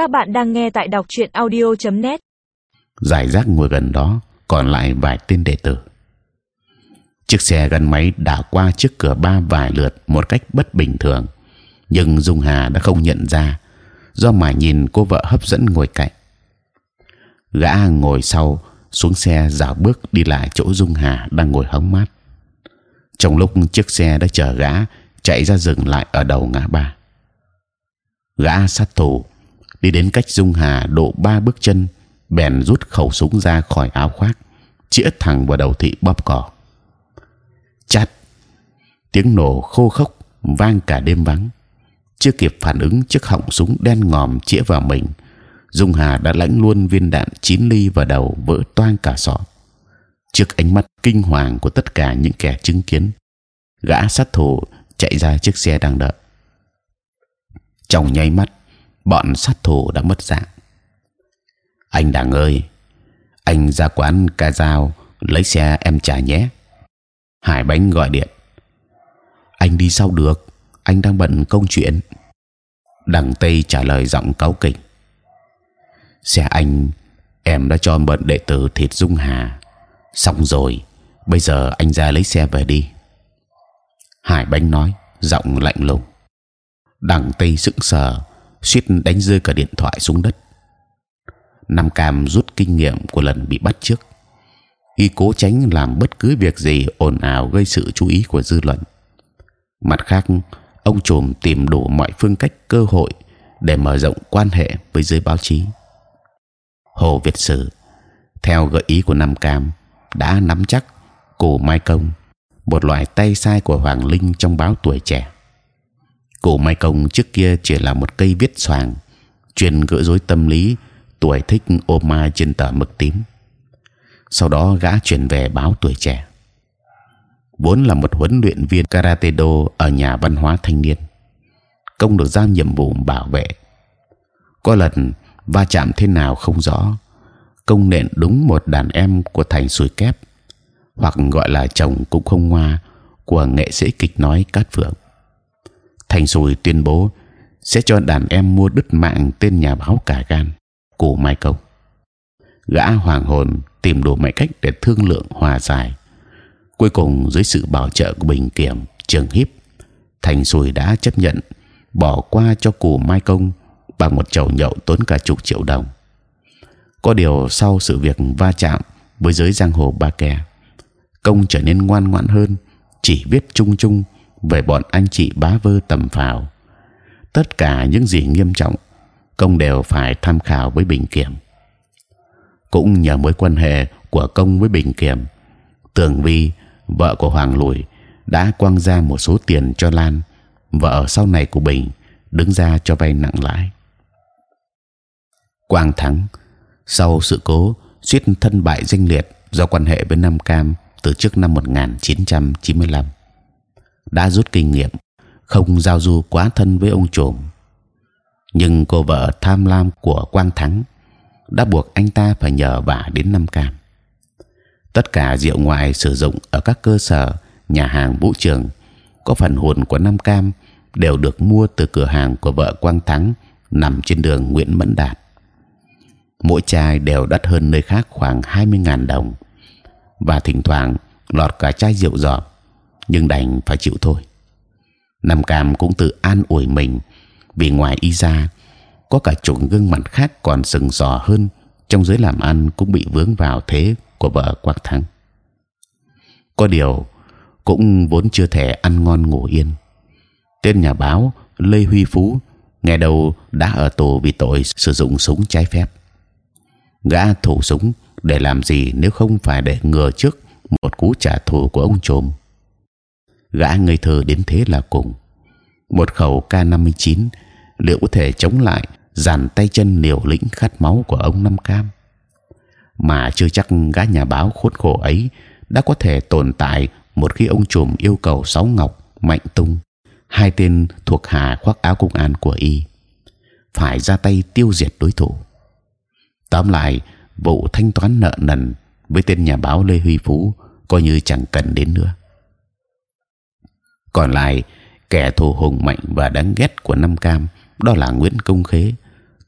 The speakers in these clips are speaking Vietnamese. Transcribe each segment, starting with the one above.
Các bạn đang nghe tại đọc truyện audio.net. giải rác ngồi gần đó, còn lại vài tên đệ tử. Chiếc xe gắn máy đảo qua trước cửa ba vài lượt một cách bất bình thường. Nhưng dung hà đã không nhận ra, do mà nhìn cô vợ hấp dẫn ngồi cạnh. Gã ngồi sau, xuống xe dạo bước đi lại chỗ dung hà đang ngồi hóng mát. Trong lúc chiếc xe đã chở gã, chạy ra dừng lại ở đầu ngã ba. Gã sát thủ đi đến cách dung hà độ ba bước chân, bèn rút khẩu súng ra khỏi áo khoác, chĩa thẳng vào đầu thị bóp cò chát! Tiếng nổ khô khốc, vang cả đêm vắng. Chưa kịp phản ứng chiếc họng súng đen ngòm chĩa vào mình, dung hà đã lãnh luôn viên đạn chín ly vào đầu vỡ toang cả sọ. Trước ánh mắt kinh hoàng của tất cả những kẻ chứng kiến, gã sát thủ chạy ra chiếc xe đang đợi. Trong nháy mắt bọn sát thủ đã mất dạng. Anh đảng ơi, anh ra quán ca dao lấy xe em trả nhé. Hải bánh gọi điện. Anh đi sau được? Anh đang bận công chuyện. Đằng tây trả lời giọng cáu kỉnh. Xe anh, em đã cho bận đệ tử thịt dung hà. Xong rồi, bây giờ anh ra lấy xe về đi. Hải bánh nói, giọng lạnh lùng. Đằng tây sững sờ suýt đánh rơi cả điện thoại xuống đất Nam Cam rút kinh nghiệm của lần bị bắt trước, y cố tránh làm bất cứ việc gì ồn ào gây sự chú ý của dư luận. Mặt khác, ông trùm tìm đủ mọi phương cách cơ hội để mở rộng quan hệ với giới báo chí. Hồ Việt Sử, theo gợi ý của Nam Cam, đã nắm chắc cổ Mai Công, một loại tay sai của Hoàng Linh trong báo Tuổi Trẻ. Cổ Mai Công trước kia chỉ là một cây viết xoàng, chuyên gỡ rối tâm lý tuổi thích ôm mai trên tờ mực tím. Sau đó gã chuyển về báo tuổi trẻ. vốn là một huấn luyện viên karate do ở nhà văn hóa thanh niên, công được giao nhiệm vụ bảo vệ. Có lần va chạm thế nào không rõ, công nện đúng một đàn em của thành sùi kép, hoặc gọi là chồng cũng không ngoa của nghệ sĩ kịch nói cát phượng. Thành sùi tuyên bố sẽ cho đàn em mua đứt mạng tên nhà báo cả gan của mai công gã hoàng hồn tìm đủ mọi cách để thương lượng hòa giải. Cuối cùng, dưới sự bảo trợ của bình kiểm, trường hiếp, thành sùi đã chấp nhận bỏ qua cho cụ mai công bằng một chầu nhậu tốn cả chục triệu đồng. Có điều sau sự việc va chạm với giới giang hồ ba kè công trở nên ngoan ngoãn hơn, chỉ biết chung chung về bọn anh chị bá vơ tầm phào. Tất cả những gì nghiêm trọng, công đều phải tham khảo với bình kiểm. Cũng nhờ mối quan hệ của công với bình kiểm, tường vi, vợ của hoàng lùi, đã quăng ra một số tiền cho lan vợ sau này của bình đứng ra cho vay nặng lãi. Quang thắng, sau sự cố suýt thân bại danh liệt do quan hệ với nam cam từ trước năm 1995 đã rút kinh nghiệm không giao du quá thân với ông trùm nhưng cô vợ tham lam của Quang Thắng đã buộc anh ta phải nhờ vả đến năm cam. Tất cả rượu ngoài sử dụng ở các cơ sở, nhà hàng vũ trường có phần hồn của năm cam đều được mua từ cửa hàng của vợ Quang Thắng nằm trên đường Nguyễn Mẫn Đạt. Mỗi chai đều đắt hơn nơi khác khoảng 20.000 đồng và thỉnh thoảng lọt cả chai rượu giọt, nhưng đành phải chịu thôi. Nam Cam cũng tự an ủi mình vì ngoài y ra có cả chục gương mặt khác còn sừng sò hơn, trong giới làm ăn cũng bị vướng vào thế của vợ quắc thắng. Có điều, cũng vốn chưa thể ăn ngon ngủ yên. Tên nhà báo lê huy phú nghe đầu đã ở tù vì tội sử dụng súng trái phép. Gã thủ súng để làm gì nếu không phải để ngừa trước một cú trả thù của ông trùm? Gã ngây thơ đến thế là cùng. Một khẩu K59, liệu có thể chống lại dàn tay chân liều lĩnh khát máu của ông Năm Cam? Mà chưa chắc gã nhà báo khốn khổ ấy đã có thể tồn tại một khi ông trùm yêu cầu sáu ngọc mạnh tung, hai tên thuộc Hà khoác áo công an của y, phải ra tay tiêu diệt đối thủ. Tóm lại, vụ thanh toán nợ nần với tên nhà báo lê huy phú coi như chẳng cần đến nữa còn lại kẻ thù hùng mạnh và đáng ghét của Nam Cam đó là Nguyễn Công Khế,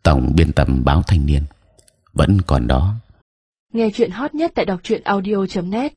tổng biên tập báo Thanh niên, vẫn còn đó. Nghe chuyện hot nhất tại đọc truyện audio .net